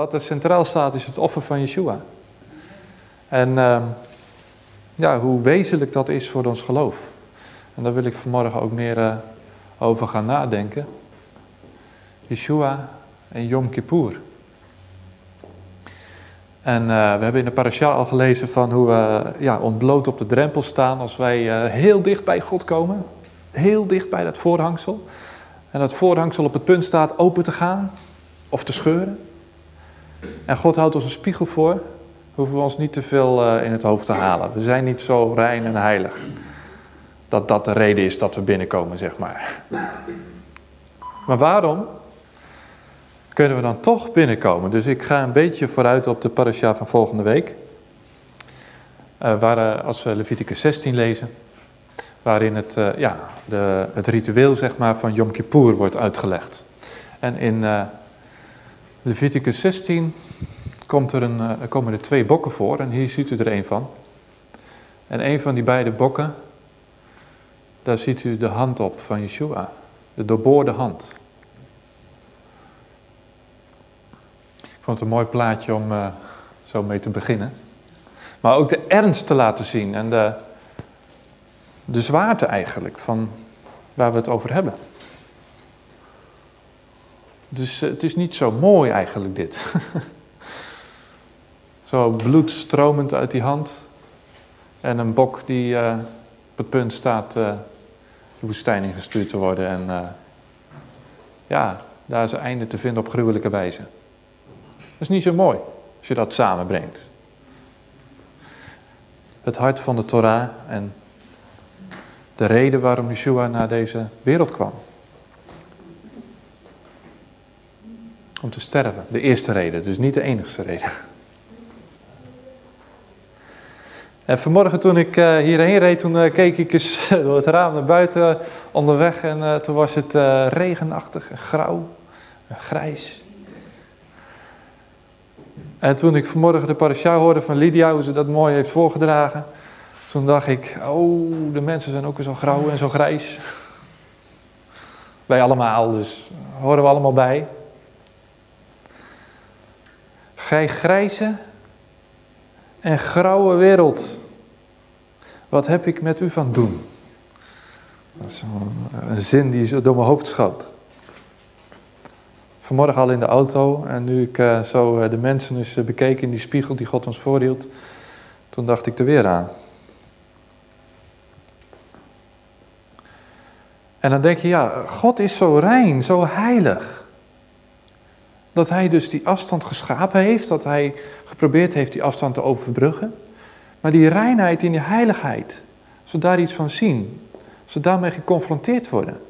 Wat er centraal staat is het offer van Yeshua. En ehm, ja, hoe wezenlijk dat is voor ons geloof. En daar wil ik vanmorgen ook meer uh, over gaan nadenken. Yeshua en Yom Kippur. En uh, we hebben in de parasha al gelezen van hoe we ja, ontbloot op de drempel staan als wij heel dicht bij God komen. Heel dicht bij dat voorhangsel. En dat voorhangsel op het punt staat open te gaan of te scheuren. En God houdt ons een spiegel voor. Hoeven we ons niet te veel uh, in het hoofd te halen. We zijn niet zo rein en heilig. Dat dat de reden is dat we binnenkomen, zeg maar. Maar waarom kunnen we dan toch binnenkomen? Dus ik ga een beetje vooruit op de parasha van volgende week. Uh, waar, uh, als we Leviticus 16 lezen, waarin het, ja, de, het ritueel zeg maar, van Yom Kippur wordt uitgelegd. En in Leviticus 16 komt er een, er komen er twee bokken voor en hier ziet u er een van. En een van die beide bokken, daar ziet u de hand op van Yeshua, de doorboorde hand. Ik vond het een mooi plaatje om uh, zo mee te beginnen. Maar ook de ernst te laten zien en de, de zwaarte eigenlijk van waar we het over hebben. Dus het is niet zo mooi eigenlijk dit. zo bloed stromend uit die hand. En een bok die uh, op het punt staat uh, de woestijn ingestuurd te worden. En ja, daar is einde te vinden op gruwelijke wijze. Dat is niet zo mooi als je dat samenbrengt. Het hart van de Torah en de reden waarom Yeshua naar deze wereld kwam. Om te sterven. De eerste reden, dus niet de enigste reden. En vanmorgen toen ik uh, hierheen reed, toen uh, keek ik eens door het raam naar buiten onderweg. En uh, toen was het regenachtig, en grauw, grijs. En toen ik vanmorgen de parasha hoorde van Lydia, hoe ze dat mooi heeft voorgedragen. Toen dacht ik, oh, de mensen zijn ook zo grauw en zo grijs. Wij allemaal, dus horen we allemaal bij. Gij grijze en grauwe wereld, wat heb ik met u van doen? Dat is een, zin die zo door mijn hoofd schoot. Vanmorgen al in de auto en nu ik uh, zo uh, de mensen eens bekeken in die spiegel die God ons voorhield, toen dacht ik er weer aan. En dan denk je, ja, God is zo rein, zo heilig. Dat hij dus die afstand geschapen heeft, dat hij geprobeerd heeft die afstand te overbruggen. Maar die reinheid en die heiligheid, als we daar iets van zien, als we daarmee geconfronteerd worden.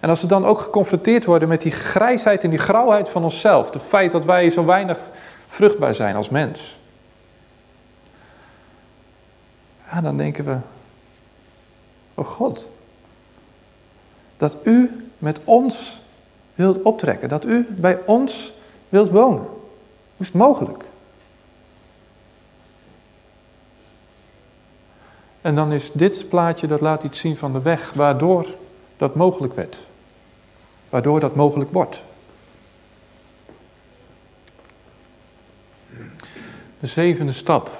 En als we dan ook geconfronteerd worden met die grijsheid en die grauwheid van onszelf, het feit dat wij zo weinig vruchtbaar zijn als mens. Ja, dan denken we, oh God, dat u met ons wilt optrekken, dat u bij ons wilt wonen. Hoe is het mogelijk? En dan is dit plaatje, dat laat iets zien van de weg waardoor dat mogelijk werd. Waardoor dat mogelijk wordt. De zevende stap.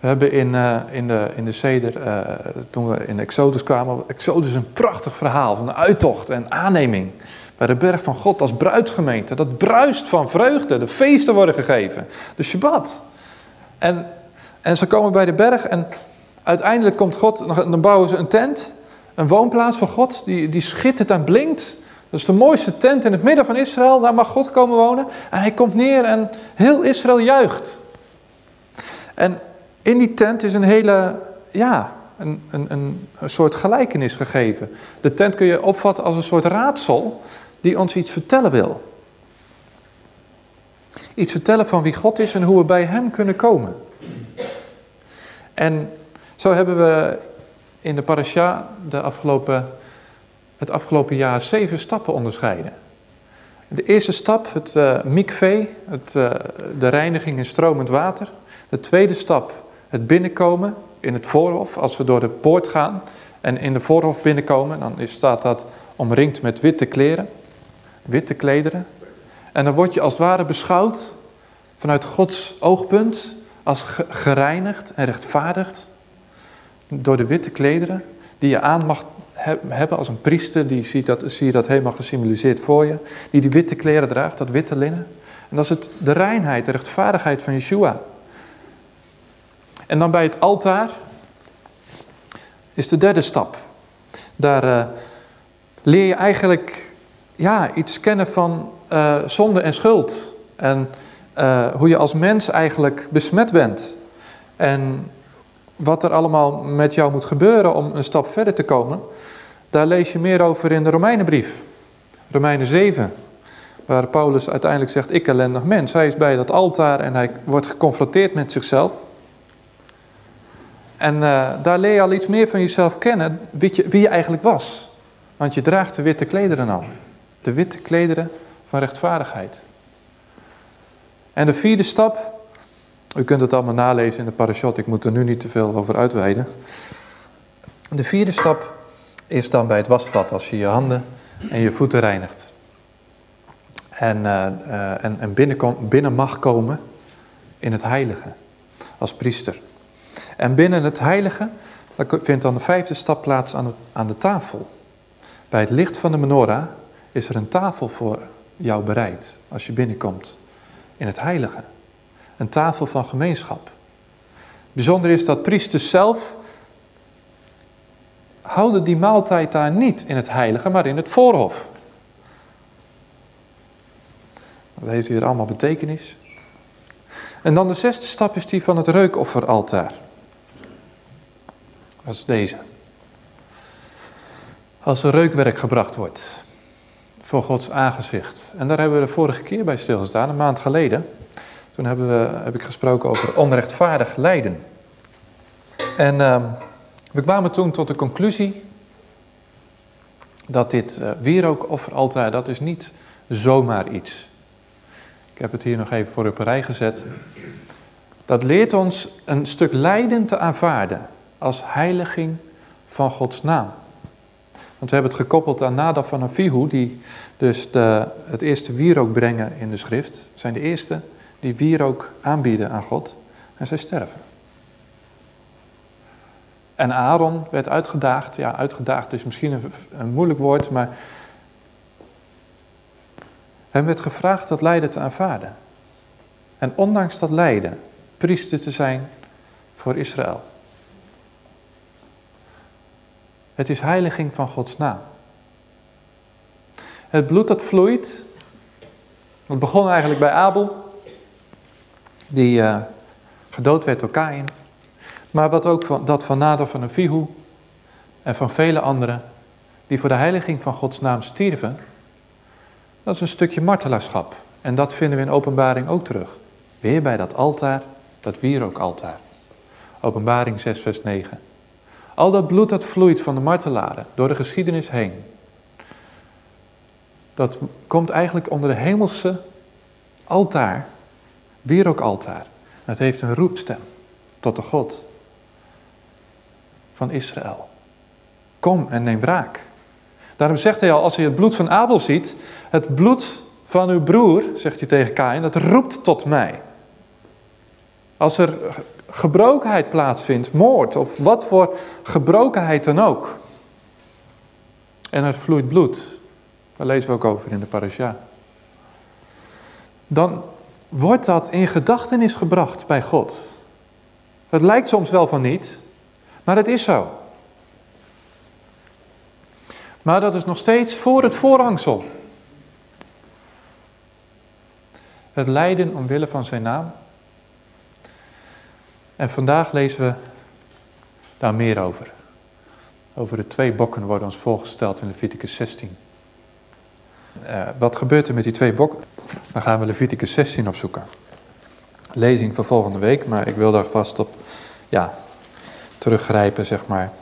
We hebben in, uh, in, de, in de Seder, uh, toen we in Exodus kwamen, Exodus is een prachtig verhaal van de uittocht en aanneming. Bij de berg van God als bruidsgemeente. Dat bruist van vreugde. De feesten worden gegeven. De Shabbat. En, en ze komen bij de berg en uiteindelijk komt God, dan bouwen ze een tent. Een woonplaats van God, die, die schittert en blinkt. Dat is de mooiste tent in het midden van Israël. Daar mag God komen wonen. En hij komt neer en heel Israël juicht. En in die tent is een hele, ja, een, een, een, soort gelijkenis gegeven. De tent kun je opvatten als een soort raadsel die ons iets vertellen wil. Iets vertellen van wie God is en hoe we bij Hem kunnen komen. En zo hebben we in de parasha de afgelopen, het afgelopen jaar zeven stappen onderscheiden. De eerste stap, het uh, de reiniging in stromend water. De tweede stap, het binnenkomen in het voorhof, als we door de poort gaan en in de voorhof binnenkomen, dan staat dat omringd met witte kleren, witte klederen. En dan word je als het ware beschouwd vanuit Gods oogpunt als gereinigd en rechtvaardigd door de witte klederen die je aan mag hebben als een priester, die ziet dat, zie je dat helemaal gesymboliseerd voor je, die die witte kleren draagt, dat witte linnen. En dat is het, de reinheid, de rechtvaardigheid van Yeshua. En dan bij het altaar is de derde stap. Daar uh, leer je eigenlijk ja, iets kennen van uh, zonde en schuld. En uh, hoe je als mens eigenlijk besmet bent. En wat er allemaal met jou moet gebeuren om een stap verder te komen. Daar lees je meer over in de Romeinenbrief. Romeinen 7. Waar Paulus uiteindelijk zegt, ik ellendig mens. Hij is bij dat altaar en hij wordt geconfronteerd met zichzelf. En uh, daar leer je al iets meer van jezelf kennen, wie je, wie je eigenlijk was. Want je draagt de witte klederen al. De witte klederen van rechtvaardigheid. En de vierde stap, u kunt het allemaal nalezen in de parashot, ik moet er nu niet te veel over uitweiden. De vierde stap is dan bij het wasvat, als je je handen en je voeten reinigt. En, uh, uh, en, en binnen, mag komen in het heilige, als priester. En binnen het heilige, daar vindt dan de vijfde stap plaats aan de, aan de tafel. Bij het licht van de menorah is er een tafel voor jou bereid als je binnenkomt in het heilige. Een tafel van gemeenschap. Bijzonder is dat priesters zelf houden die maaltijd daar niet in het heilige, maar in het voorhof. Dat heeft hier allemaal betekenis. En dan de zesde stap is die van het reukofferaltaar. Dat is deze. Als er reukwerk gebracht wordt voor Gods aangezicht. En daar hebben we de vorige keer bij stilgestaan, een maand geleden. Toen hebben we, heb ik gesproken over onrechtvaardig lijden. En uh, we kwamen toen tot de conclusie dat dit uh, wierookofferaltaar, dat is niet zomaar iets. Ik heb het hier nog even voor op een rij gezet. Dat leert ons een stuk lijden te aanvaarden als heiliging van Gods naam. Want we hebben het gekoppeld aan Nadab van Avihu, die dus de, het eerste wierook brengen in de schrift. zijn de eerste die wierook aanbieden aan God en zij sterven. En Aaron werd uitgedaagd. Ja, uitgedaagd is misschien een, een moeilijk woord, maar hem werd gevraagd dat lijden te aanvaarden. En ondanks dat lijden, priester te zijn voor Israël. Het is heiliging van Gods naam. Het bloed dat vloeit, het begon eigenlijk bij Abel, die uh, gedood werd door Kain. Maar wat ook van, dat van Nadab van Avihu en van vele anderen die voor de heiliging van Gods naam stierven, dat is een stukje martelaarschap. En dat vinden we in openbaring ook terug. Weer bij dat altaar, dat wierookaltaar. Openbaring 6 vers 9. Al dat bloed dat vloeit van de martelaren door de geschiedenis heen. Dat komt eigenlijk onder de hemelse altaar, wierookaltaar. Het heeft een roepstem tot de God van Israël. Kom en neem wraak. Daarom zegt hij al, als hij het bloed van Abel ziet, het bloed van uw broer, zegt hij tegen Kain, dat roept tot mij. Als er gebrokenheid plaatsvindt, moord of wat voor gebrokenheid dan ook. En er vloeit bloed. Daar lezen we ook over in de parasha. Dan wordt dat in gedachtenis gebracht bij God. Het lijkt soms wel van niet, maar het is zo. Maar dat is nog steeds voor het voorhangsel. Het lijden omwille van zijn naam en vandaag lezen we daar meer over. Over de twee bokken worden ons voorgesteld in Leviticus 16. Uh, eh, wat gebeurt er met die twee bokken? Dan gaan we Leviticus 16 opzoeken. Lezing voor volgende week, maar ik wil daar vast op ja, teruggrijpen, zeg maar.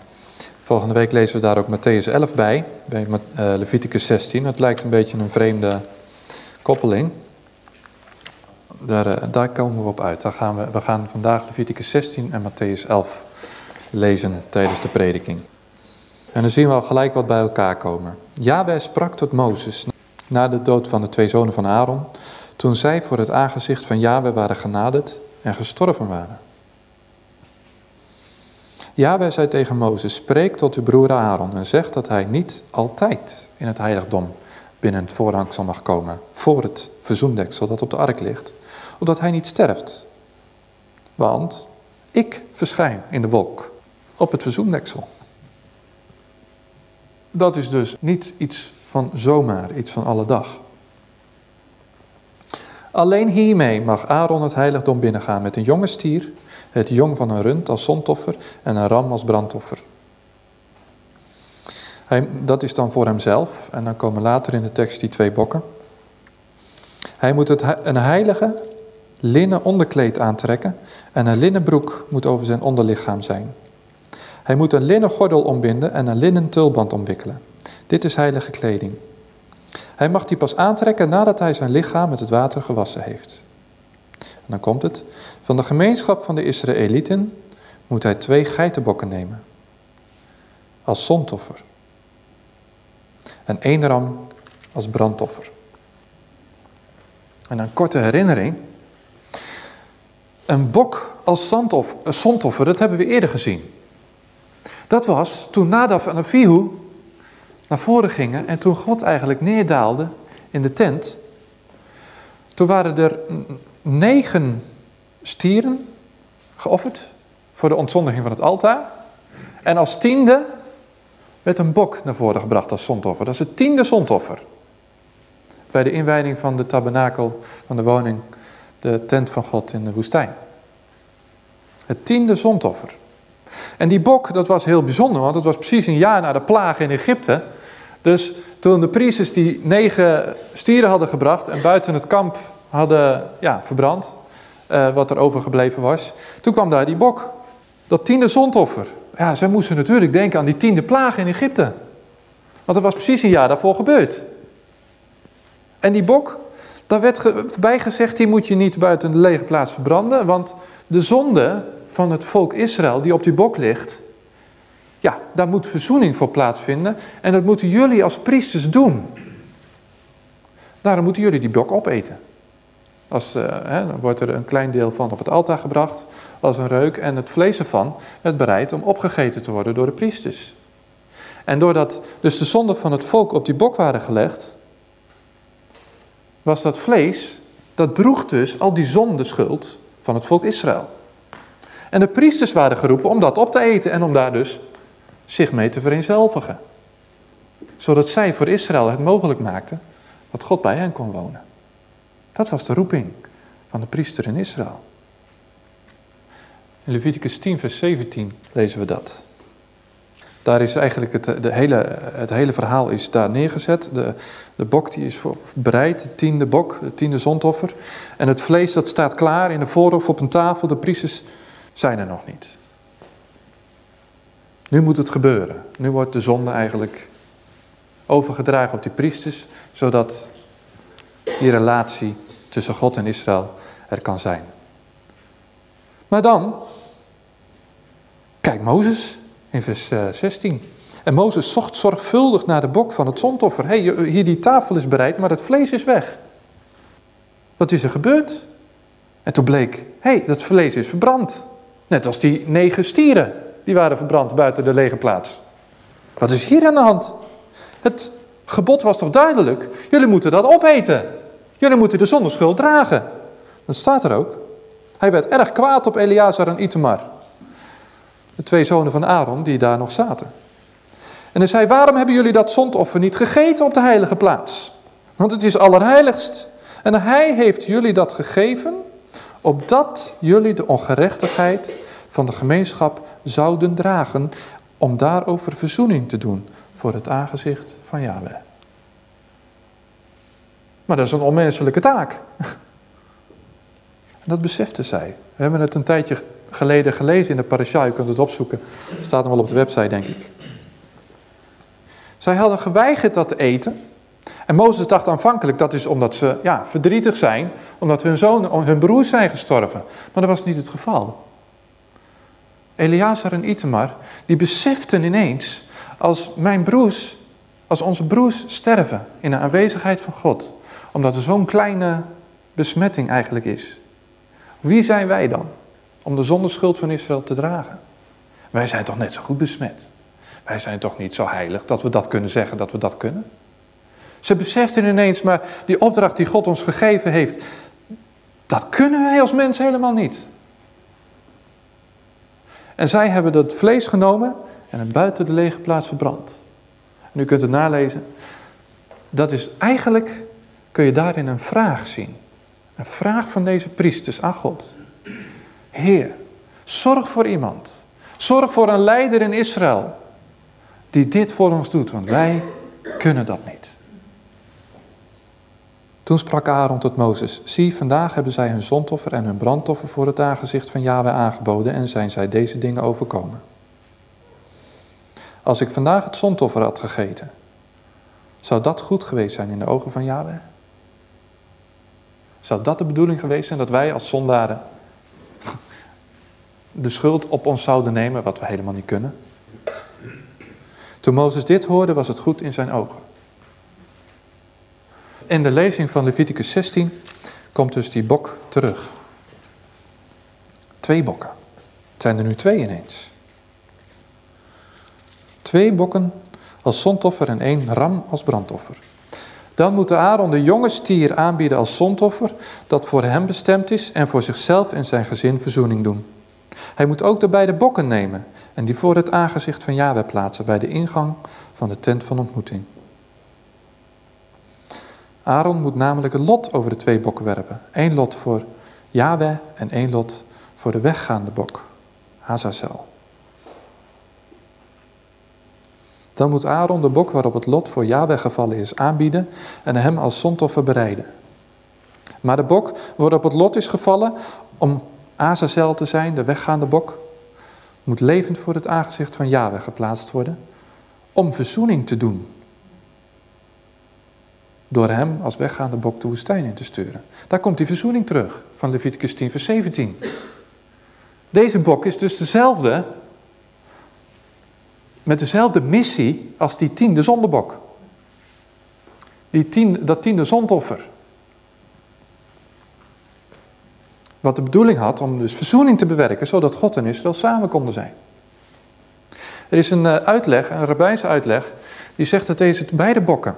Volgende week lezen we daar ook Matthäus 11 bij, bij uh, Leviticus 16. Het lijkt een beetje een vreemde koppeling. Daar, eh, daar komen we op uit. Daar gaan we, we gaan vandaag Leviticus 16 en Matthäus 11 lezen tijdens de prediking. En dan zien we al gelijk wat bij elkaar komen. Yahweh sprak tot Mozes. na de dood van de twee zonen van Aaron, toen zij voor het aangezicht van Yahweh waren genaderd en gestorven waren. Yahweh zei tegen Mozes, spreek tot uw broer Aaron en zeg dat hij niet altijd in het heiligdom binnen het voorhangsel mag komen, voor het verzoendeksel dat op de ark ligt, opdat hij niet sterft. Want ik verschijn in de wolk op het verzoendeksel. Dat is dus niet iets van zomaar, iets van alle dag. Alleen hiermee mag Aaron het heiligdom binnengaan met een jonge stier, het jong van een rund als zondoffer en een ram als brandoffer. Hij, dat is dan voor hemzelf en dan komen later in de tekst die twee bokken. Hij moet het, een heilige linnen onderkleed aantrekken en een linnen broek moet over zijn onderlichaam zijn. Hij moet een linnen gordel ombinden en een linnen tulband omwikkelen. Dit is heilige kleding. Hij mag die pas aantrekken nadat hij zijn lichaam met het water gewassen heeft. Dan komt het. Van de gemeenschap van de Israëlieten moet hij twee geitenbokken nemen. Als zondoffer. En één ram als brandoffer. En een korte herinnering. Een bok als zondoffer, dat hebben we eerder gezien. Dat was toen Nadaf en Avihu naar voren gingen en toen God eigenlijk neerdaalde in de tent. Toen waren er negen stieren geofferd voor de ontzondiging van het altaar. En als tiende werd een bok naar voren gebracht als zondoffer. Dat is het tiende zondoffer. Bij de inwijding van de tabernakel, van de woning, de tent van God in de woestijn. Het tiende zondoffer. En die bok, dat was heel bijzonder, want het was precies een jaar na de plaag in Egypte. Dus toen de priesters die negen stieren hadden gebracht en buiten het kamp hadden ja, verbrand, uh, wat er overgebleven was, toen kwam daar die bok. Dat tiende zondoffer. Ja, zij moesten natuurlijk denken aan die tiende plaag in Egypte. Want dat was precies een jaar daarvoor gebeurd. En die bok, daar werd bijgezegd, die moet je niet buiten de lege plaats verbranden, want de zonde van het volk Israël die op die bok ligt, ja, daar moet verzoening voor plaatsvinden en dat moeten jullie als priesters doen. Daarom moeten jullie die bok opeten. Als, uh, hè, dan wordt er een klein deel van op het altaar gebracht als een reuk en het vlees ervan werd bereid om opgegeten te worden door de priesters. En doordat dus de zonden van het volk op die bok waren gelegd, was dat vlees, dat droeg dus al die zondeschuld van het volk Israël. En de priesters waren geroepen om dat op te eten en om daar dus zich mee te vereenzelvigen. Zodat zij voor Israël het mogelijk maakten dat God bij hen kon wonen. Dat was de roeping van de priester in Israël. In Leviticus 10, vers 17 lezen we dat. Daar is eigenlijk het, de hele, het hele verhaal is daar neergezet. De, de bok die is bereid, de tiende bok, het tiende zondoffer. En het vlees dat staat klaar in de voorhof op een tafel. De priesters zijn er nog niet. Nu moet het gebeuren. Nu wordt de zonde eigenlijk overgedragen op die priesters, zodat die relatie tussen God en Israël er kan zijn. Maar dan, kijk Mozes in vers 16. Eh, en Mozes zocht zorgvuldig naar de bok van het zondoffer. hey, hier die tafel is bereid, maar het vlees is weg. Wat is er gebeurd? En toen bleek, hey, dat vlees is verbrand. Net als die negen stieren, die waren verbrand buiten de lege plaats. Wat is hier aan de hand? Het gebod was toch duidelijk? Jullie moeten dat opeten. Jullie moeten de zondeschuld dragen. Dat staat er ook. Hij werd erg kwaad op Eleazar en Itamar. De twee zonen van Aaron die daar nog zaten. En hij zei, waarom hebben jullie dat zondoffer niet gegeten op de heilige plaats? Want het is allerheiligst. En hij heeft jullie dat gegeven, opdat jullie de ongerechtigheid van de gemeenschap zouden dragen, om daarover verzoening te doen voor het aangezicht van Yahweh. Maar dat is een onmenselijke taak. Dat besefte zij. We hebben het een tijdje geleden gelezen in de parasha. Je kunt het opzoeken. Het staat nog wel op de website, denk ik. Zij hadden geweigerd dat te eten. En Mozes dacht aanvankelijk dat is omdat ze ja, verdrietig zijn. Omdat hun zonen, hun broers zijn gestorven. Maar dat was niet het geval. Eleazar en Itamar, die beseften ineens... Als mijn broers Als onze broers sterven in de aanwezigheid van God, omdat er zo'n kleine besmetting eigenlijk is. Wie zijn wij dan om de zondeschuld van Israël te dragen? Wij zijn toch net zo goed besmet. Wij zijn toch niet zo heilig dat we dat kunnen zeggen dat we dat kunnen? Ze beseften ineens, maar die opdracht die God ons gegeven heeft, dat kunnen wij als mens helemaal niet. En zij hebben dat vlees genomen en het buiten de lege plaats verbrand. En u kunt het nalezen. Dat is eigenlijk, kun je daarin een vraag zien. Een vraag van deze priesters aan God. Heer, zorg voor iemand. Zorg voor een leider in Israël. Die dit voor ons doet, want wij kunnen dat niet. Toen sprak Aaron tot Mozes, zie, vandaag hebben zij hun zondoffer en hun brandoffer voor het aangezicht van Yahweh aangeboden en zijn zij deze dingen overkomen. Als ik vandaag het zondoffer had gegeten, zou dat goed geweest zijn in de ogen van Yahweh? Zou dat de bedoeling geweest zijn dat wij als zondaren de schuld op ons zouden nemen, wat we helemaal niet kunnen? Toen Mozes dit hoorde, was het goed in zijn ogen. In de lezing van Leviticus 16 komt dus die bok terug. Twee bokken. Het zijn er nu twee ineens. Twee bokken als zondoffer en één ram als brandoffer. Dan moet Aaron de jonge stier aanbieden als zondoffer dat voor hem bestemd is en voor zichzelf en zijn gezin verzoening doen. Hij moet ook de beide bokken nemen en die voor het aangezicht van Yahweh plaatsen bij de ingang van de tent van ontmoeting. Aaron moet namelijk een lot over de twee bokken werpen. Eén lot voor Yahweh en één lot voor de weggaande bok, Hazazel. Dan moet Aaron de bok waarop het lot voor Yahweh gevallen is aanbieden en hem als zondoffer bereiden. Maar de bok waarop het lot is gevallen om Azazel te zijn, de weggaande bok, moet levend voor het aangezicht van Yahweh geplaatst worden om verzoening te doen. Door hem als weggaande bok de woestijn in te sturen. Daar komt die verzoening terug van Leviticus 10 vers 17. Deze bok is dus dezelfde met dezelfde missie als die tiende zondebok. Die tien, dat tiende zondoffer. Wat de bedoeling had om dus verzoening te bewerken, zodat God en Israël samen konden zijn. Er is een eh, uitleg, een rabbijnse uitleg, die zegt dat deze beide bokken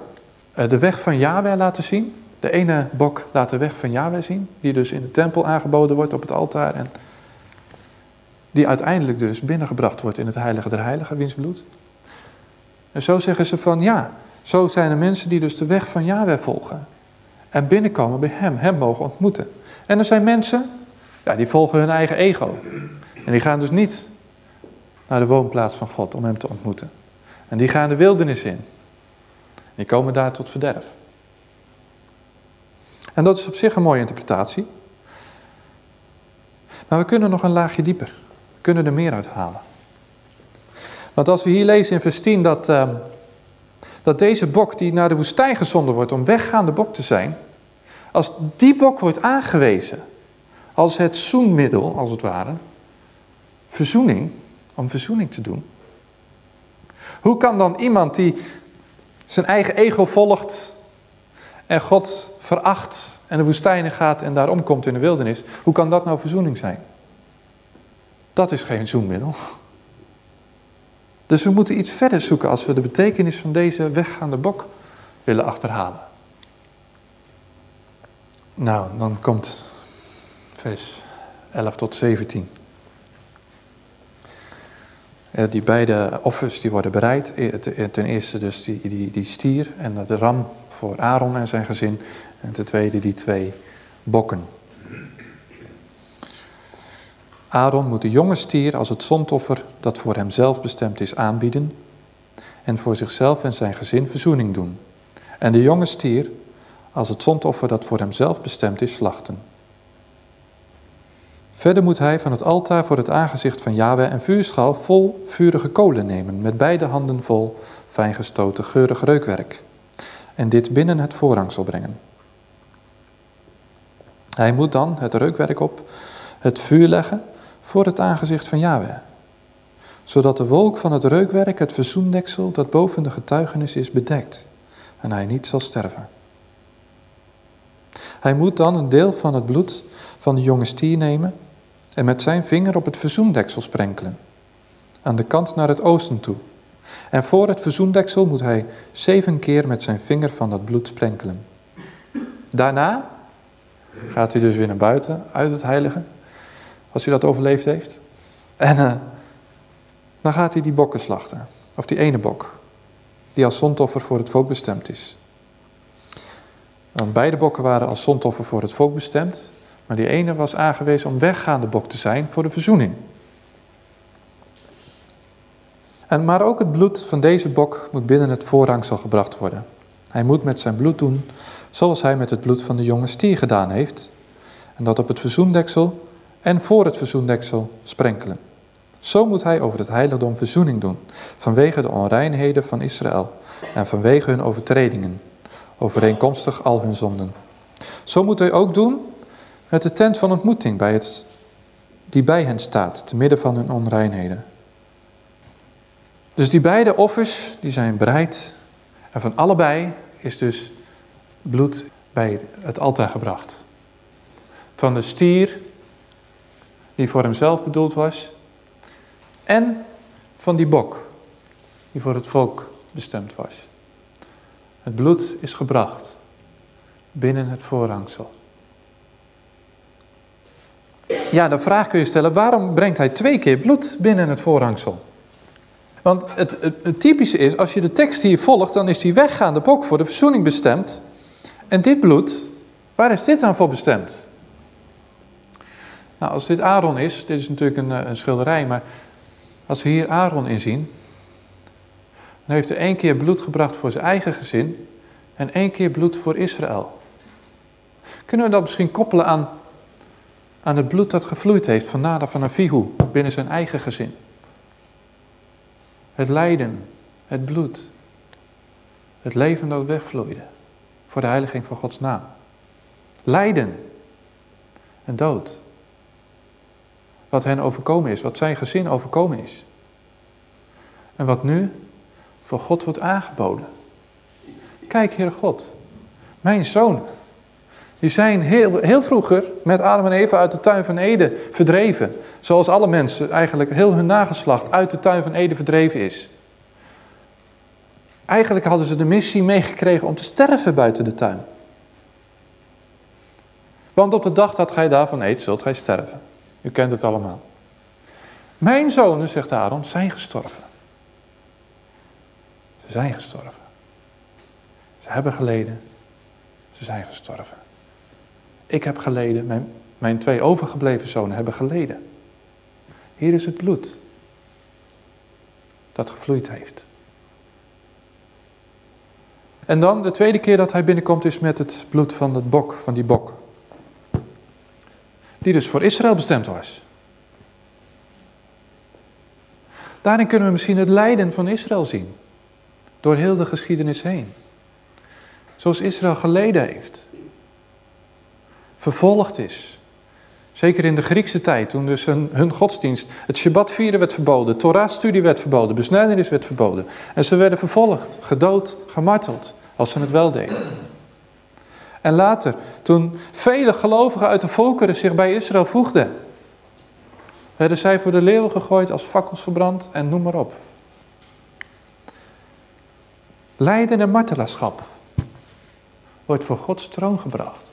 eh, de weg van Yahweh laten zien. De ene bok laat de weg van Yahweh zien, die dus in de tempel aangeboden wordt op het altaar en die uiteindelijk dus binnengebracht wordt in het heilige der heiligen, wiens bloed. En zo zeggen ze van ja, zo zijn er mensen die dus de weg van Yahweh volgen. En binnenkomen bij hem, hem mogen ontmoeten. En er zijn mensen, ja, die volgen hun eigen ego. En die gaan dus niet naar de woonplaats van God om hem te ontmoeten. En die gaan de wildernis in. Die komen daar tot verderf. En dat is op zich een mooie interpretatie. Maar we kunnen nog een laagje dieper kunnen er meer uit halen. Want als we hier lezen in vers 10 dat, uh, dat deze bok die naar de woestijn gezonden wordt om weggaande bok te zijn, als die bok wordt aangewezen als het zoenmiddel, als het ware, verzoening, om verzoening te doen. Hoe kan dan iemand die zijn eigen ego volgt en God veracht en de woestijnen gaat en daar omkomt in de wildernis, hoe kan dat nou verzoening zijn? Dat is geen zoenmiddel. Dus we moeten iets verder zoeken als we de betekenis van deze weggaande bok willen achterhalen. Nou, dan komt vers 11 tot 17. Die beide offers die worden bereid. E, ten eerste dus die, die, die stier en de ram voor Aaron en zijn gezin. En ten tweede die twee bokken. Aaron moet de jonge stier als het zondoffer dat voor hemzelf bestemd is aanbieden en voor zichzelf en zijn gezin verzoening doen. En de jonge stier als het zondoffer dat voor hemzelf bestemd is slachten. Verder moet hij van het altaar voor het aangezicht van Yahweh een vuurschaal vol vurige kolen nemen, met beide handen vol fijngestoten geurig reukwerk, en dit binnen het voorhangsel brengen. Hij moet dan het reukwerk op het vuur leggen voor het aangezicht van Yahweh. zodat de wolk van het reukwerk het verzoendeksel dat boven de getuigenis is bedekt en hij niet zal sterven. Hij moet dan een deel van het bloed van de jonge stier nemen en met zijn vinger op het verzoendeksel sprenkelen, aan de kant naar het oosten toe. En voor het verzoendeksel moet hij zeven keer met zijn vinger van dat bloed sprenkelen. Daarna gaat hij dus weer naar buiten, uit het heilige, als hij dat overleefd heeft. En uh, dan gaat hij die bokken slachten, of die ene bok, die als zondoffer voor het volk bestemd is. Want beide bokken waren als zondoffer voor het volk bestemd, maar die ene was aangewezen om weggaande bok te zijn voor de verzoening. En, maar ook het bloed van deze bok moet binnen het voorhangsel gebracht worden. Hij moet met zijn bloed doen zoals hij met het bloed van de jonge stier gedaan heeft. En dat op het verzoendeksel en voor het verzoendeksel sprenkelen. Zo moet hij over het heiligdom verzoening doen, vanwege de onreinheden van Israël en vanwege hun overtredingen, overeenkomstig al hun zonden. Zo moet hij ook doen met de tent van ontmoeting bij het, die bij hen staat, te midden van hun onreinheden. Dus die beide offers, die zijn bereid. En van allebei is dus bloed bij het altaar gebracht. Van de stier, die voor hemzelf bedoeld was. En van die bok, die voor het volk bestemd was. Het bloed is gebracht binnen het voorhangsel. Ja, de vraag kun je stellen, waarom brengt hij twee keer bloed binnen het voorhangsel? Want het, het, typische is, als je de tekst hier volgt, dan is die weggaande bok voor de verzoening bestemd. En dit bloed, waar is dit dan voor bestemd? Nou, als dit Aaron is, dit is natuurlijk een, eh, een schilderij, maar als we hier Aaron in zien, dan heeft hij één keer bloed gebracht voor zijn eigen gezin en één keer bloed voor Israël. Kunnen we dat misschien koppelen aan, aan het bloed dat gevloeid heeft van Nada van Avihu binnen zijn eigen gezin? Het lijden, het bloed, het leven dat wegvloeide voor de heiliging van Gods naam. Lijden en dood. Wat hen overkomen is, wat zijn gezin overkomen is. En wat nu voor God wordt aangeboden. Kijk, Heer God, mijn zoon, die zijn heel, heel vroeger met Adam en Eva uit de tuin van Eden verdreven. Zoals alle mensen, eigenlijk heel hun nageslacht uit de tuin van Eden verdreven is. Eigenlijk hadden ze de missie meegekregen om te sterven buiten de tuin. Want op de dag dat gij daarvan eet, zult gij sterven. U kent het allemaal. Mijn zonen, zegt Aaron, zijn gestorven. Ze zijn gestorven. Ze hebben geleden. Ze zijn gestorven. Ik heb geleden, mijn, mijn twee overgebleven zonen hebben geleden. Hier is het bloed dat gevloeid heeft. En dan de tweede keer dat hij binnenkomt is met het bloed van het bok, van die bok. Die dus voor Israël bestemd was. Daarin kunnen we misschien het lijden van Israël zien. Door heel de geschiedenis heen. Zoals Israël geleden heeft. Vervolgd is. Zeker in de Griekse tijd, toen dus hun, godsdienst, het Shabbat vieren werd verboden, Torah-studie werd verboden, besnijdenis werd verboden. En ze werden vervolgd, gedood, gemarteld, als ze het wel deden. En later, toen vele gelovigen uit de volkeren zich bij Israël voegden, werden zij voor de leeuw gegooid, als fakkels verbrand en noem maar op. Lijden en martelaarschap wordt voor Gods troon gebracht.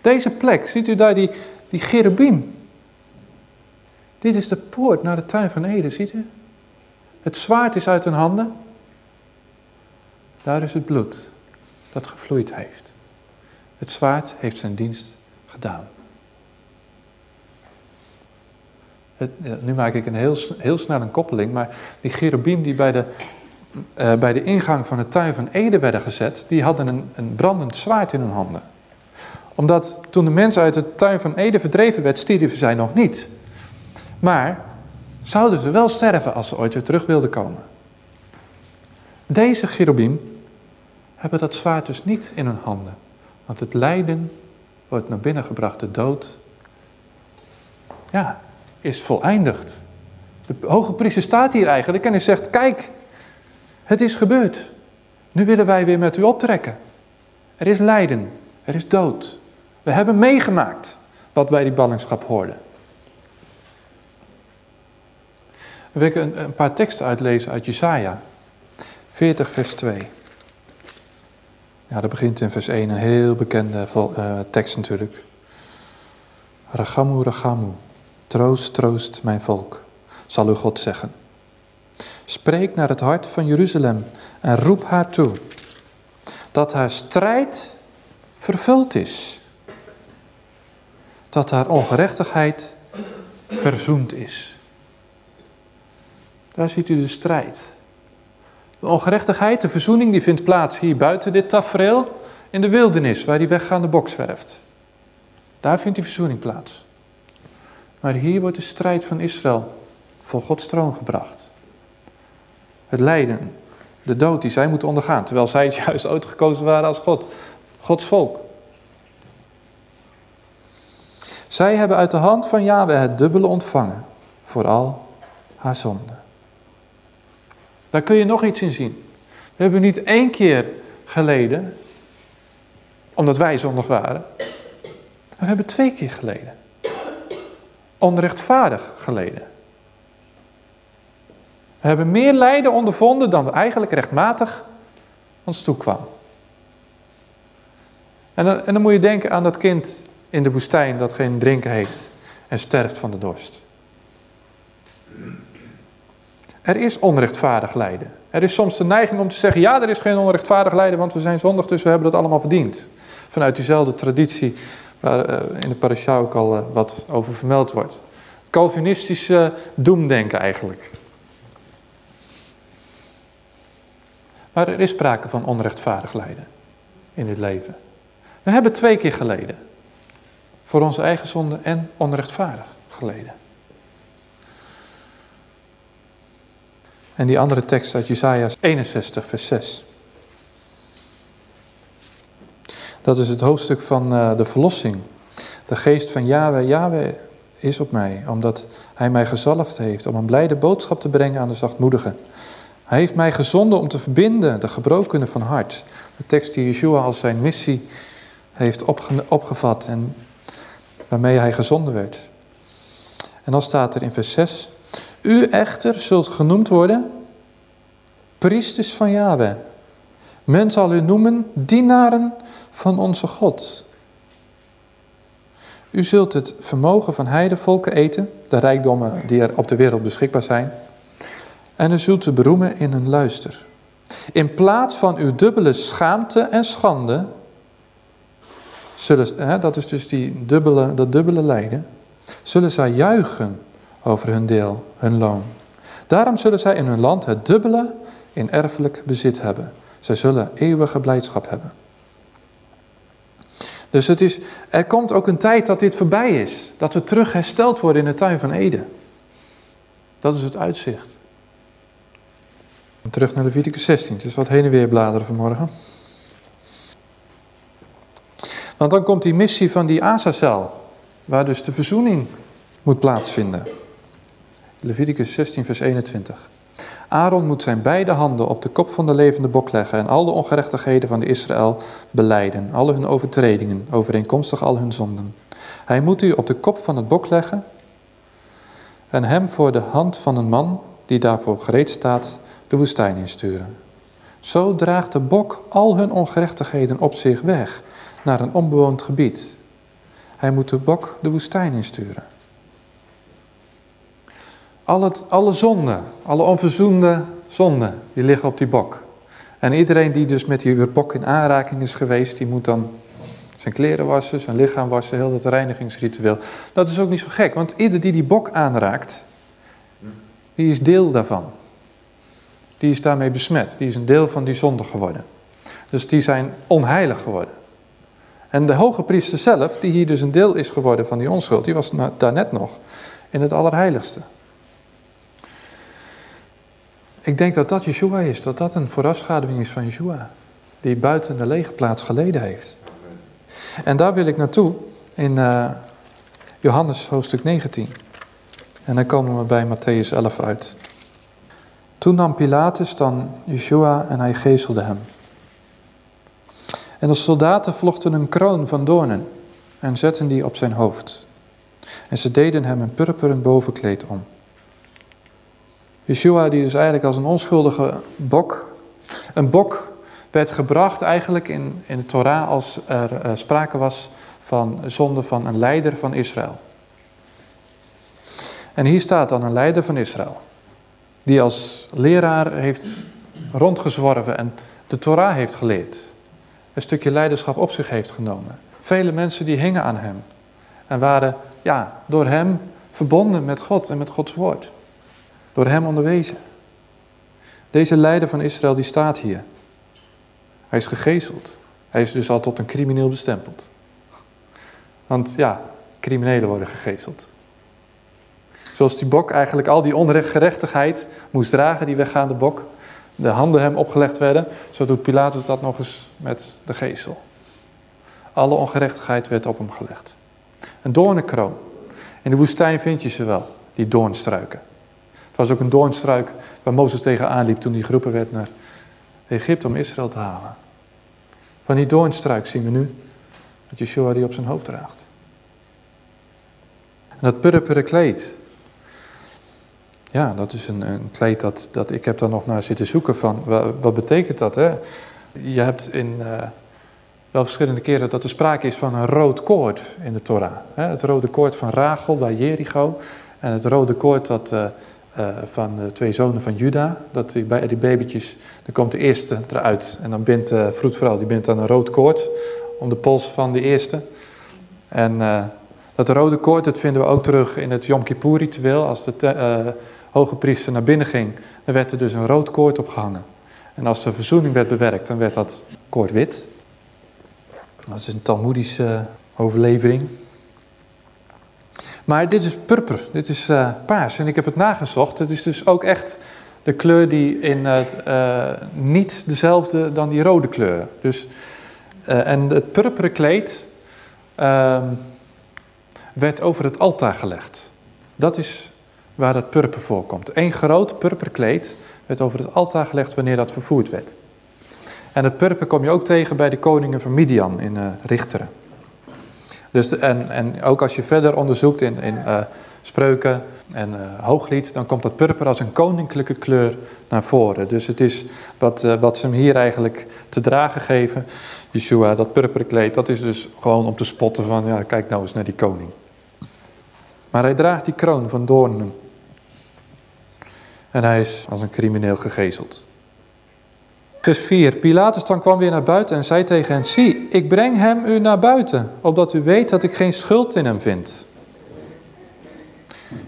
Deze plek, ziet u daar die, die cherubim. Dit is de poort naar de tuin van Eden, ziet u? Het zwaard is uit hun handen. Daar is het bloed dat gevloeid heeft. Het zwaard heeft zijn dienst gedaan. Het, nu maak ik een heel, heel snel een koppeling, maar die cherubim die bij de, uh, bij de ingang van de tuin van Eden werden gezet, die hadden een, een brandend zwaard in hun handen. Omdat toen de mensen uit de tuin van Eden verdreven werd, stierven zij nog niet. Maar zouden ze wel sterven als ze ooit weer terug wilden komen. Deze cherubim hebben dat zwaard dus niet in hun handen. Want het lijden wordt naar binnen gebracht, de dood. Ja, is voleindigd. De hoge priester staat hier eigenlijk en hij zegt, kijk, het is gebeurd. Nu willen wij weer met u optrekken. Er is lijden, er is dood. We hebben meegemaakt wat bij die ballingschap hoorde. We willen een, een paar teksten uitlezen uit Jesaja 40 vers 2. Ja, dat begint in vers 1, een heel bekende uh, tekst natuurlijk. Ragamu, ragamu, troost, troost mijn volk, zal u God zeggen. Spreek naar het hart van Jeruzalem en roep haar toe dat haar strijd vervuld is. Dat haar ongerechtigheid verzoend is. Daar ziet u de strijd. De ongerechtigheid, de verzoening, die vindt plaats hier buiten dit tafereel in de wildernis, waar die weggaande bok zwerft. Daar vindt die verzoening plaats. Maar hier wordt de strijd van Israël voor Gods troon gebracht. Het lijden, de dood die zij moeten ondergaan, terwijl zij het juist uitgekozen waren als God, Gods volk. Zij hebben uit de hand van Yahweh het dubbele ontvangen, voor al haar zonden. Daar kun je nog iets in zien. We hebben niet één keer geleden, omdat wij zondig waren. We hebben twee keer geleden. Onrechtvaardig geleden. We hebben meer lijden ondervonden dan we eigenlijk rechtmatig ons toekwam. En dan, en dan moet je denken aan dat kind in de woestijn dat geen drinken heeft en sterft van de dorst. Er is onrechtvaardig lijden. Er is soms de neiging om te zeggen, ja, er is geen onrechtvaardig lijden, want we zijn zondig, dus we hebben dat allemaal verdiend. Vanuit diezelfde traditie waar uh, in de parasha ook al uh, wat over vermeld wordt. Calvinistische doemdenken eigenlijk. Maar er is sprake van onrechtvaardig lijden in dit leven. We hebben twee keer geleden. Voor onze eigen zonde en onrechtvaardig geleden. En die andere tekst uit Jesaja 61, vers 6. Dat is het hoofdstuk van uh, de verlossing. De geest van Yahweh, Yahweh is op mij, omdat hij mij gezalfd heeft om een blijde boodschap te brengen aan de zachtmoedigen. Hij heeft mij gezonden om te verbinden de gebrokenen van hart. De tekst die Yeshua als zijn missie heeft opgevat en waarmee hij gezonden werd. En dan staat er in vers 6, u echter zult genoemd worden priesters van Yahweh. Men zal u noemen dienaren van onze God. U zult het vermogen van heidevolken eten, de rijkdommen die er op de wereld beschikbaar zijn. En u zult u beroemen in een luister. In plaats van uw dubbele schaamte en schande, zullen, hè, dat is dus die dubbele, dat dubbele lijden, zullen zij juichen over hun deel, hun loon. Daarom zullen zij in hun land het dubbele in erfelijk bezit hebben. Zij zullen eeuwige blijdschap hebben. Dus het is, er komt ook een tijd dat dit voorbij is. Dat we terug hersteld worden in de tuin van Eden. Dat is het uitzicht. Terug naar Leviticus 16. Het is wat heen en weer bladeren vanmorgen. Want dan komt die missie van die Azazel. Waar dus de verzoening moet plaatsvinden. Leviticus 16 vers 21. Aaron moet zijn beide handen op de kop van de levende bok leggen en al de ongerechtigheden van de Israël beleiden, alle hun overtredingen, overeenkomstig al hun zonden. Hij moet u op de kop van het bok leggen en hem voor de hand van een man die daarvoor gereed staat de woestijn insturen. Zo draagt de bok al hun ongerechtigheden op zich weg naar een onbewoond gebied. Hij moet de bok de woestijn insturen. Al het, alle zonden, alle onverzoende zonden, die liggen op die bok. En iedereen die dus met die bok in aanraking is geweest, die moet dan zijn kleren wassen, zijn lichaam wassen, heel dat reinigingsritueel. Dat is ook niet zo gek, want ieder die die bok aanraakt, die is deel daarvan. Die is daarmee besmet, die is een deel van die zonde geworden. Dus die zijn onheilig geworden. En de hoge priester zelf, die hier dus een deel is geworden van die onschuld, die was daarnet nog in het allerheiligste. Ik denk dat dat Yeshua is, dat dat een voorafschaduwing is van Yeshua. Die buiten de lege plaats geleden heeft. En daar wil ik naartoe in uh, Johannes hoofdstuk 19. En dan komen we bij Matthäus 11 uit. Toen nam Pilatus dan Yeshua en hij gezelde hem. En de soldaten vlochten een kroon van doornen en zetten die op zijn hoofd. En ze deden hem een purperen bovenkleed om. Yeshua die dus eigenlijk als een onschuldige bok. Een bok werd gebracht eigenlijk in, in de Torah als er uh, sprake was van zonde van een leider van Israël. En hier staat dan een leider van Israël. Die als leraar heeft rondgezworven en de Torah heeft geleerd. Een stukje leiderschap op zich heeft genomen. Vele mensen die hingen aan hem. En waren ja, door hem verbonden met God en met Gods woord. Door hem onderwezen. Deze leider van Israël die staat hier. Hij is gegezeld. Hij is dus al tot een crimineel bestempeld. Want ja, criminelen worden gegezeld. Zoals die bok eigenlijk al die ongerechtigheid moest dragen, die weggaande bok. De handen hem opgelegd werden. Zo doet Pilatus dat nog eens met de gezel. Alle ongerechtigheid werd op hem gelegd. Een doornenkroon. In de woestijn vind je ze wel, die doornstruiken. Het was ook een doornstruik waar Mozes tegenaan liep toen hij geroepen werd naar Egypte om Israël te halen. Van die doornstruik zien we nu dat Yeshua die op zijn hoofd draagt. En dat purperen kleed. Ja, dat is een, een kleed dat, dat ik heb daar nog naar zitten zoeken van. Wat, betekent dat? Hè? Je hebt in uh, wel verschillende keren dat er sprake is van een rood koord in de Torah. Hè? Het rode koord van Rachel bij Jericho. En het rode koord dat, uh, uh, van de twee zonen van Juda. Dat die, bij die babytjes, dan komt de eerste eruit. En dan bindt de vroedvrouw, die bindt dan een rood koord om de pols van de eerste. En dat rode koord, dat vinden we ook terug in het Yom Kippur ritueel. Als de hoge priester naar binnen ging, dan werd er dus een rood koord opgehangen. En als de verzoening werd bewerkt, dan werd dat koord wit. Dat is een Talmoedische overlevering. Maar dit is purper, dit is uh, paars. En ik heb het nagezocht. Het is dus ook echt de kleur die in het, uh, niet dezelfde dan die rode kleur. Dus, en het purperen kleed ehm, werd over het altaar gelegd. Dat is waar dat purper voorkomt. Eén groot purperkleed werd over het altaar gelegd wanneer dat vervoerd werd. En het purper kom je ook tegen bij de koningen van Midian in uh, Richteren. Dus en, en ook als je verder onderzoekt in, in uh, spreuken en uh, hooglied, dan komt dat purper als een koninklijke kleur naar voren. Dus het is wat, wat ze hem hier eigenlijk te dragen geven, Yeshua, dat purperkleed, dat is dus gewoon om te spotten van, ja, kijk nou eens naar die koning. Maar hij draagt die kroon van doornen. En hij is als een crimineel gegezeld. Vers 4. Pilatus dan kwam weer naar buiten en zei tegen hen, zie, ik breng hem u naar buiten, opdat u weet dat ik geen schuld in hem vind.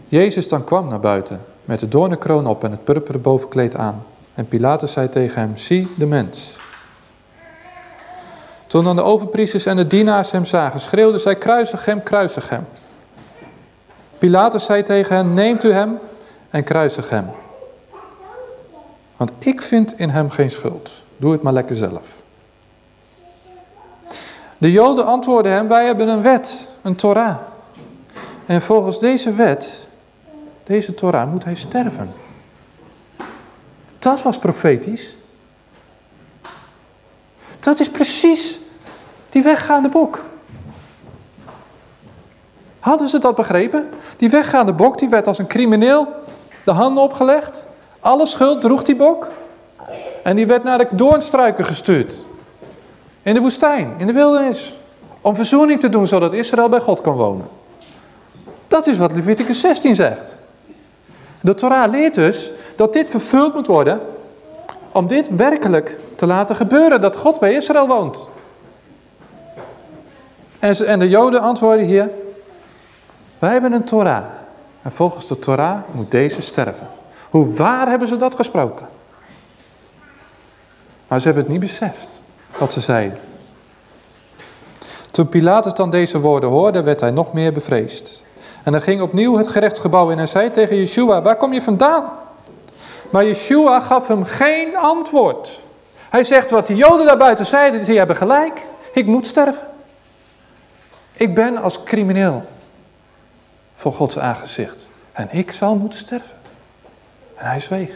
Jezus dan kwam naar buiten, met de doornenkroon op en het purperen bovenkleed aan. En Pilatus zei tegen hem, zie de mens. Toen dan de overpriesters en de dienaars hem zagen, schreeuwden zij, kruisig hem, kruisig hem. Pilatus zei tegen hen, neemt u hem en kruisig hem. Want ik vind in hem geen schuld. Doe het maar lekker zelf. De Joden antwoordden hem, wij hebben een wet, een Torah. En volgens deze wet, deze Torah, moet hij sterven. Dat was profetisch. Dat is precies die weggaande bok. Hadden ze dat begrepen? Die weggaande bok die werd als een crimineel de handen opgelegd. Alle schuld droeg die bok. En die werd naar de doornstruiken gestuurd. In de woestijn, in de wildernis. Om verzoening te doen zodat Israël bij God kan wonen. Dat is wat Leviticus 16 zegt. De Torah leert dus dat dit vervuld moet worden om dit werkelijk te laten gebeuren, dat God bij Israël woont. En de Joden antwoorden hier, wij hebben een Torah. En volgens de Torah moet deze sterven. Hoe waar hebben ze dat gesproken? Maar ze hebben het niet beseft wat ze zeiden. Toen Pilatus dan deze woorden hoorde, werd hij nog meer bevreesd. En hij ging opnieuw het gerechtsgebouw in en zei tegen Yeshua, waar kom je vandaan? Maar Yeshua gaf hem geen antwoord. Hij zegt wat de joden daar buiten zeiden, die hebben gelijk. Ik moet sterven. Ik ben als crimineel voor Gods aangezicht En ik zal moeten sterven. En hij zweeg.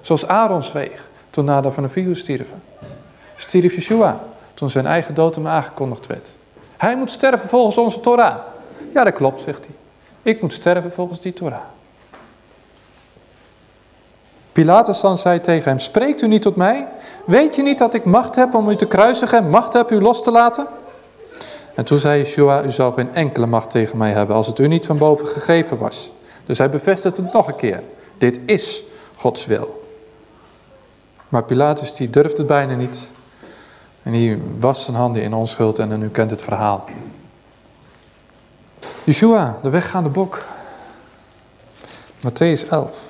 Zoals Aaron zweeg toen Nadab van de Avihu stierven. Stierf Yeshua toen zijn eigen dood hem aangekondigd werd. Hij moet sterven volgens onze Torah. Ja, dat klopt, zegt hij. Ik moet sterven volgens die Torah. Pilatus dan zei tegen hem, spreekt u niet tot mij? Weet je niet dat ik macht heb om u te kruisigen en macht heb u los te laten? En toen zei Yeshua, u zou geen enkele macht tegen mij hebben als het u niet van boven gegeven was. Dus hij bevestigt het nog een keer. Dit is Gods wil. Maar Pilatus die durft het bijna niet. En die was zijn handen in onschuld en u kent het verhaal. Yeshua, de weggaande bok. Matthäus 11.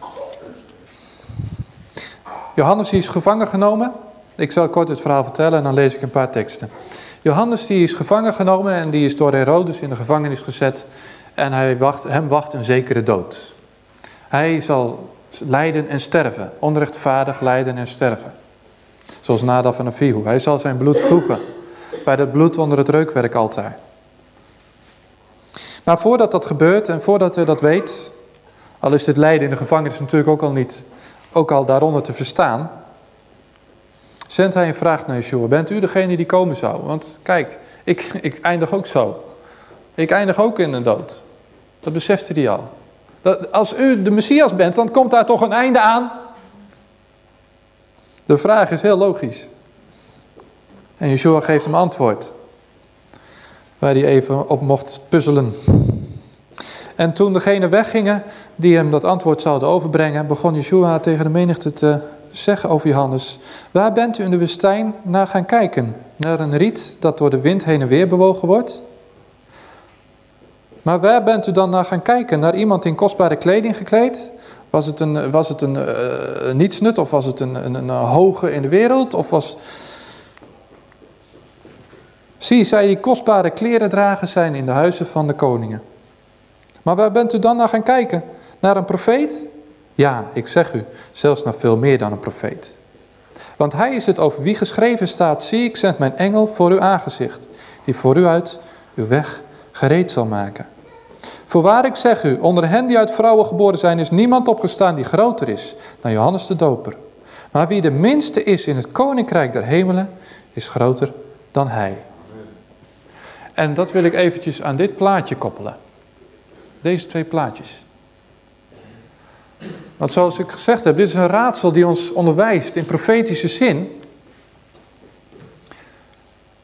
Johannes die is gevangen genomen. Ik zal kort het verhaal vertellen en dan lees ik een paar teksten. Johannes die is gevangen genomen en die is door Herodes in de gevangenis gezet. En hij wacht, hem wacht een zekere dood. Hij zal lijden en sterven. Onrechtvaardig lijden en sterven. Zoals Nadav van Avihu. Hij zal zijn bloed voegen. Bij dat bloed onder het reukwerkaltaar. Maar voordat dat gebeurt en voordat hij dat weet... Al is dit lijden in de gevangenis natuurlijk ook al niet... Ook al daaronder te verstaan... Zendt hij een vraag naar Yeshua. Bent u degene die komen zou? Want kijk, ik, ik eindig ook zo. Ik eindig ook in een dood. Dat besefte hij al. Dat als u de Messias bent, dan komt daar toch een einde aan? De vraag is heel logisch. En Yeshua geeft hem antwoord. Waar hij even op mocht puzzelen. En toen degene weggingen die hem dat antwoord zouden overbrengen, begon Yeshua tegen de menigte te zeggen over Johannes. Waar bent u in de woestijn naar gaan kijken? Naar een riet dat door de wind heen en weer bewogen wordt? Maar waar bent u dan naar gaan kijken? Naar iemand in kostbare kleding gekleed? Was het een, was het een, uh, nietsnut of was het een, een, een, hoge in de wereld? Of was... Zie, zij die kostbare kleren dragen zijn in de huizen van de koningen. Maar waar bent u dan naar gaan kijken? Naar een profeet? Ja, ik zeg u, zelfs naar veel meer dan een profeet. Want hij is het over wie geschreven staat, zie ik zend mijn engel voor uw aangezicht, die voor u uit uw weg gereed zal maken. Voorwaar ik zeg u, onder hen die uit vrouwen geboren zijn, is niemand opgestaan die groter is dan Johannes de Doper. Maar wie de minste is in het koninkrijk der hemelen, is groter dan hij. En dat wil ik eventjes aan dit plaatje koppelen. Deze twee plaatjes. Want zoals ik gezegd heb, dit is een raadsel die ons onderwijst in profetische zin.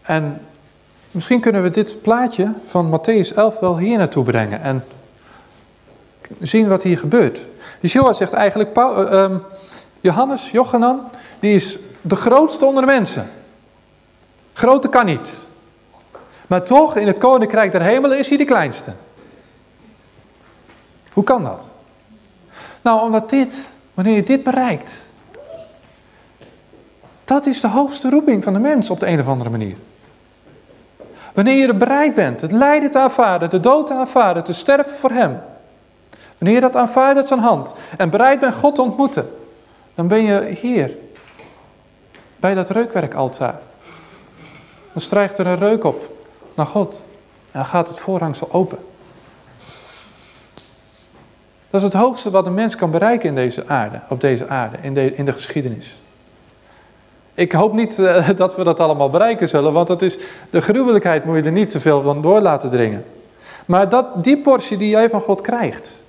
En misschien kunnen we dit plaatje van Matthäus 11 wel hier naartoe brengen en zien wat hier gebeurt. Yeshua zegt eigenlijk, uh, um, Johannes, Jochanan, die is de grootste onder de mensen. Grote kan niet. Maar toch, in het koninkrijk der hemelen is hij de kleinste. Hoe kan dat? Nou, omdat dit, wanneer je dit bereikt, dat is de hoogste roeping van de mens op de een of andere manier. Wanneer je er bereid bent het lijden te aanvaarden, de dood te aanvaarden, te sterven voor hem. Wanneer je dat aanvaardt uit zijn hand en bereid bent God te ontmoeten, dan ben je hier, bij dat reukwerkaltaar. Dan strijgt er een reuk op naar God en dan gaat het voorhangsel open. Dat is het hoogste wat een mens kan bereiken in deze aarde, op deze aarde, in de, in de geschiedenis. Ik hoop niet uh, dat we dat allemaal bereiken zullen, want dat is, de gruwelijkheid moet je er niet te veel van door laten dringen. Maar dat, die portie die jij van God krijgt,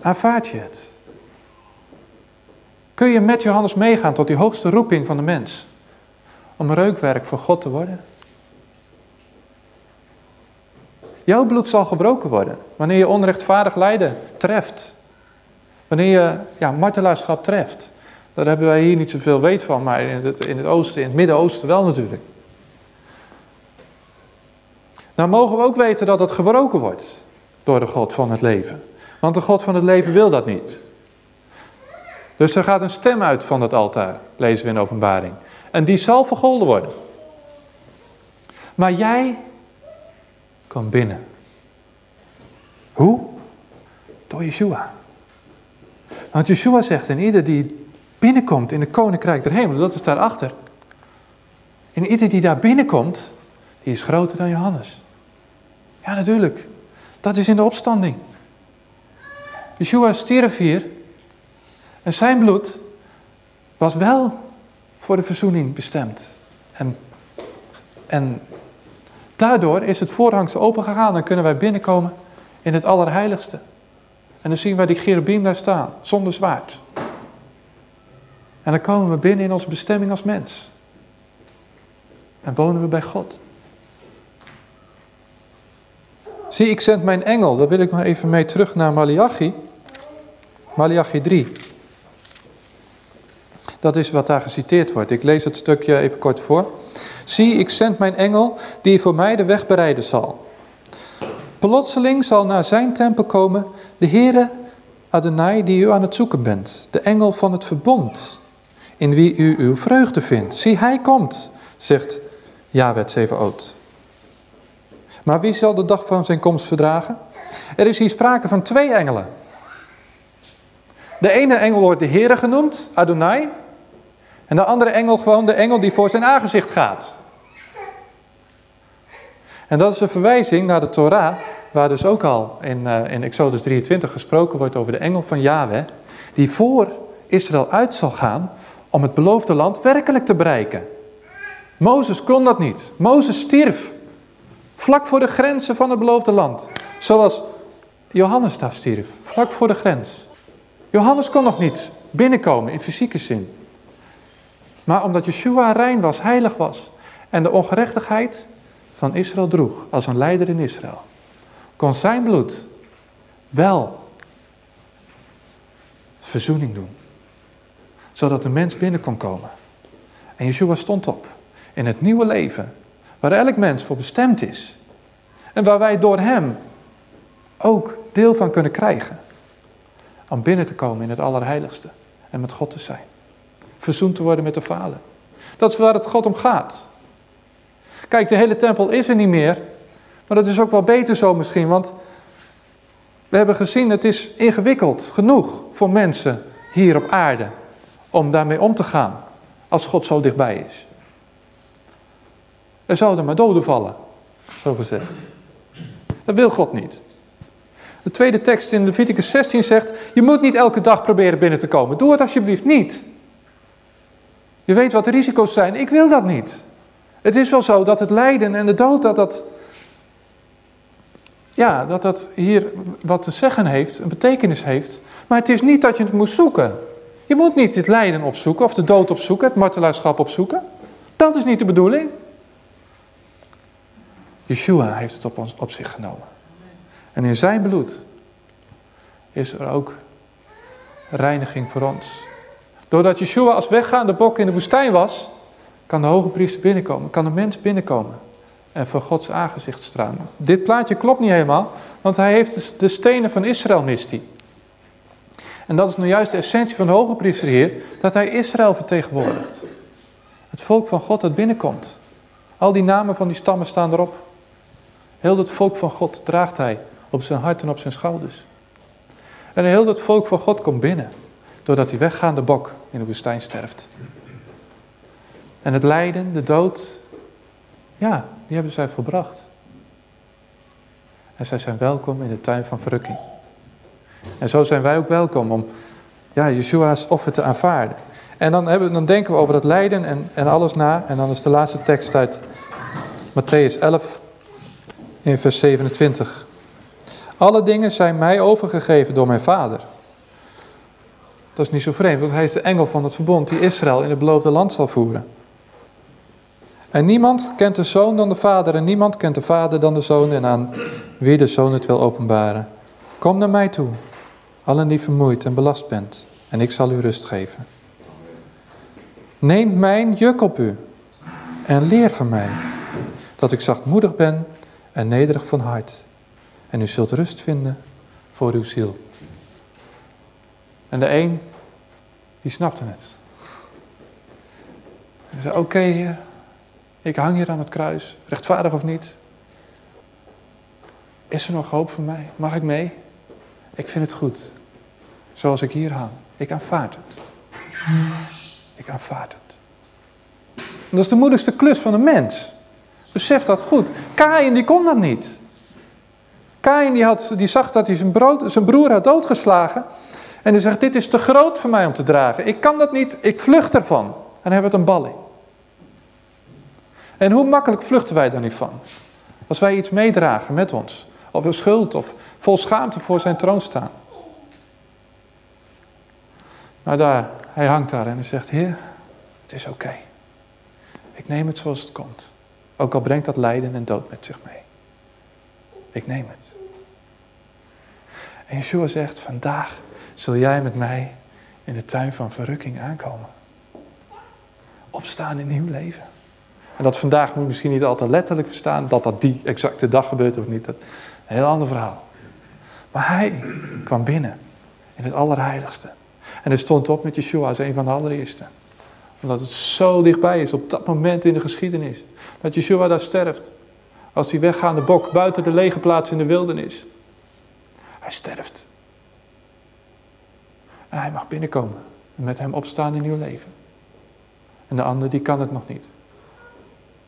aanvaard je het. Kun je met Johannes meegaan tot die hoogste roeping van de mens? Om reukwerk voor God te worden? Jouw bloed zal gebroken worden. Wanneer je onrechtvaardig lijden treft. Wanneer je ja, martelaarschap treft. Daar hebben wij hier niet zoveel weet van, maar in het, in het oosten, in het Midden-Oosten wel natuurlijk. Nou mogen we ook weten dat het gebroken wordt door de God van het leven. Want de God van het leven wil dat niet. Dus er gaat een stem uit van het altaar, lezen we in openbaring. En die zal vergolden worden. Maar jij kwam binnen. Hoe? Door Yeshua. Want Yeshua zegt, en ieder die binnenkomt in het koninkrijk der hemel, dat is daarachter. En ieder die daar binnenkomt, die is groter dan Johannes. Ja, natuurlijk. Dat is in de opstanding. Yeshua stierf hier en zijn bloed was wel voor de verzoening bestemd. En, en daardoor is het voorhangsel opengegaan en kunnen wij binnenkomen in het Allerheiligste. En dan zien wij die cherubim daar staan, zonder zwaard. En dan komen we binnen in onze bestemming als mens. En wonen we bij God. Zie, ik zend mijn engel. Daar wil ik maar even mee terug naar Malachi. Malachi 3. Dat is wat daar geciteerd wordt. Ik lees het stukje even kort voor. Zie, ik zend mijn engel die voor mij de weg bereiden zal. Plotseling zal naar zijn tempel komen de Heere Adonai die u aan het zoeken bent. De engel van het verbond, in wie u uw vreugde vindt. Zie, hij komt, zegt Jawet Zevenot. Maar wie zal de dag van zijn komst verdragen? Er is hier sprake van twee engelen. De ene engel wordt de Heere genoemd, Adonai. En de andere engel gewoon de engel die voor zijn aangezicht gaat. En dat is een verwijzing naar de Torah, waar dus ook al in, uh, in Exodus 23 gesproken wordt over de engel van Yahweh, die voor Israël uit zal gaan om het beloofde land werkelijk te bereiken. Mozes kon dat niet. Mozes stierf vlak voor de grenzen van het beloofde land. Zoals Johannes daar stierf, vlak voor de grens. Johannes kon nog niet binnenkomen in fysieke zin. Maar omdat Yeshua rein was, heilig was en de ongerechtigheid van Israël droeg als een leider in Israël, kon zijn bloed wel verzoening doen. Zodat de mens binnen kon komen. En Yeshua stond op in het nieuwe leven, waar elk mens voor bestemd is. En waar wij door hem ook deel van kunnen krijgen. Om binnen te komen in het Allerheiligste en met God te zijn. Verzoend te worden met de Vader. Dat is waar het God om gaat. Kijk, de hele tempel is er niet meer. Maar dat is ook wel beter zo misschien, want we hebben gezien, het is ingewikkeld genoeg voor mensen hier op aarde om daarmee om te gaan als God zo dichtbij is. Er zouden maar doden vallen, zo gezegd. Dat wil God niet. De tweede tekst in Leviticus 16 zegt, je moet niet elke dag proberen binnen te komen. Doe het alsjeblieft niet. Je weet wat de risico's zijn, ik wil dat niet. Het is wel zo dat het lijden en de dood, dat dat, ja, dat dat hier wat te zeggen heeft, een betekenis heeft. Maar het is niet dat je het moet zoeken. Je moet niet het lijden opzoeken of de dood opzoeken, het martelaarschap opzoeken. Dat is niet de bedoeling. Yeshua heeft het op, ons, op zich genomen. En in zijn bloed is er ook reiniging voor ons. Doordat Yeshua als weggaande bok in de woestijn was, kan de hoge priester binnenkomen, kan de mens binnenkomen en voor Gods aangezicht stralen. Dit plaatje klopt niet helemaal, want hij heeft de stenen van Israël mist hij. En dat is nou juist de essentie van de hoge priester hier, dat hij Israël vertegenwoordigt. Het volk van God dat binnenkomt. Al die namen van die stammen staan erop. Heel het volk van God draagt hij op zijn hart en op zijn schouders. En heel het volk van God komt binnen, doordat die weggaande bok in de woestijn sterft. En het lijden, de dood, ja, die hebben zij volbracht. En zij zijn welkom in de tuin van verrukking. En zo zijn wij ook welkom om ja, Yeshua's offer te aanvaarden. En dan, hebben, dan denken we over dat lijden en, en alles na. En dan is de laatste tekst uit Matthäus 11 in vers 27. Alle dingen zijn mij overgegeven door mijn vader. Dat is niet zo vreemd, want hij is de engel van het verbond die Israël in het beloofde land zal voeren. En niemand kent de zoon dan de vader en niemand kent de vader dan de zoon en aan wie de zoon het wil openbaren. Kom naar mij toe, allen die vermoeid en belast bent, en ik zal u rust geven. Neem mijn juk op u en leer van mij, dat ik zachtmoedig ben en nederig van hart. En u zult rust vinden voor uw ziel. En de een, die snapte het. Hij zei, oké heer, ik hang hier aan het kruis, rechtvaardig of niet. Is er nog hoop voor mij? Mag ik mee? Ik vind het goed. Zoals ik hier hang. Ik aanvaard het. Ik aanvaard het. dat is de moeilijkste klus van een mens. Besef dat goed. Kain die kon dat niet. Kain die, had, die zag dat hij zijn, zijn broer had doodgeslagen. En hij zegt, dit is te groot voor mij om te dragen. Ik kan dat niet, ik vlucht ervan. En dan hebben we het een ballie. En hoe makkelijk vluchten wij daar niet van? Als wij iets meedragen met ons. Of een schuld of vol schaamte voor zijn troon staan. Maar daar, hij hangt daar en hij zegt, Heer, het is oké. Ik neem het zoals het komt. Ook al brengt dat lijden en dood met zich mee. Ik neem het. En Yeshua zegt, vandaag zul jij met mij in de tuin van verrukking aankomen. Opstaan in nieuw leven. En dat vandaag moet je misschien niet altijd letterlijk verstaan, dat dat die exacte dag gebeurt of niet. Dat, een heel ander verhaal. Maar hij kwam binnen in het allerheiligste. En hij stond op met Yeshua als een van de allereerste. Omdat het zo dichtbij is op dat moment in de geschiedenis. Dat Yeshua daar sterft. Als die weggaande bok buiten de lege plaats in de wildernis. Hij sterft. En hij mag binnenkomen. En met hem opstaan in nieuw leven. En de ander die kan het nog niet.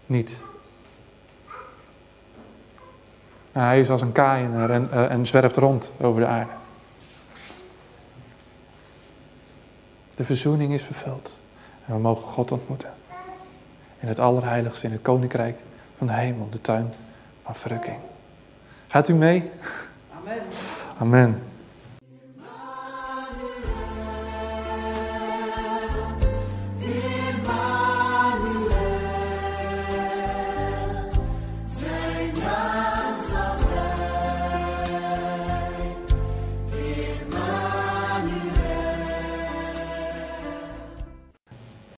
Niet. hij is als een kaai en, eh, en zwerft rond over de aarde. De verzoening is vervuld. En we mogen God ontmoeten. In het allerheiligste, in het koninkrijk van de hemel, de tuin van verrukking. Gaat u mee? Amen. Amen.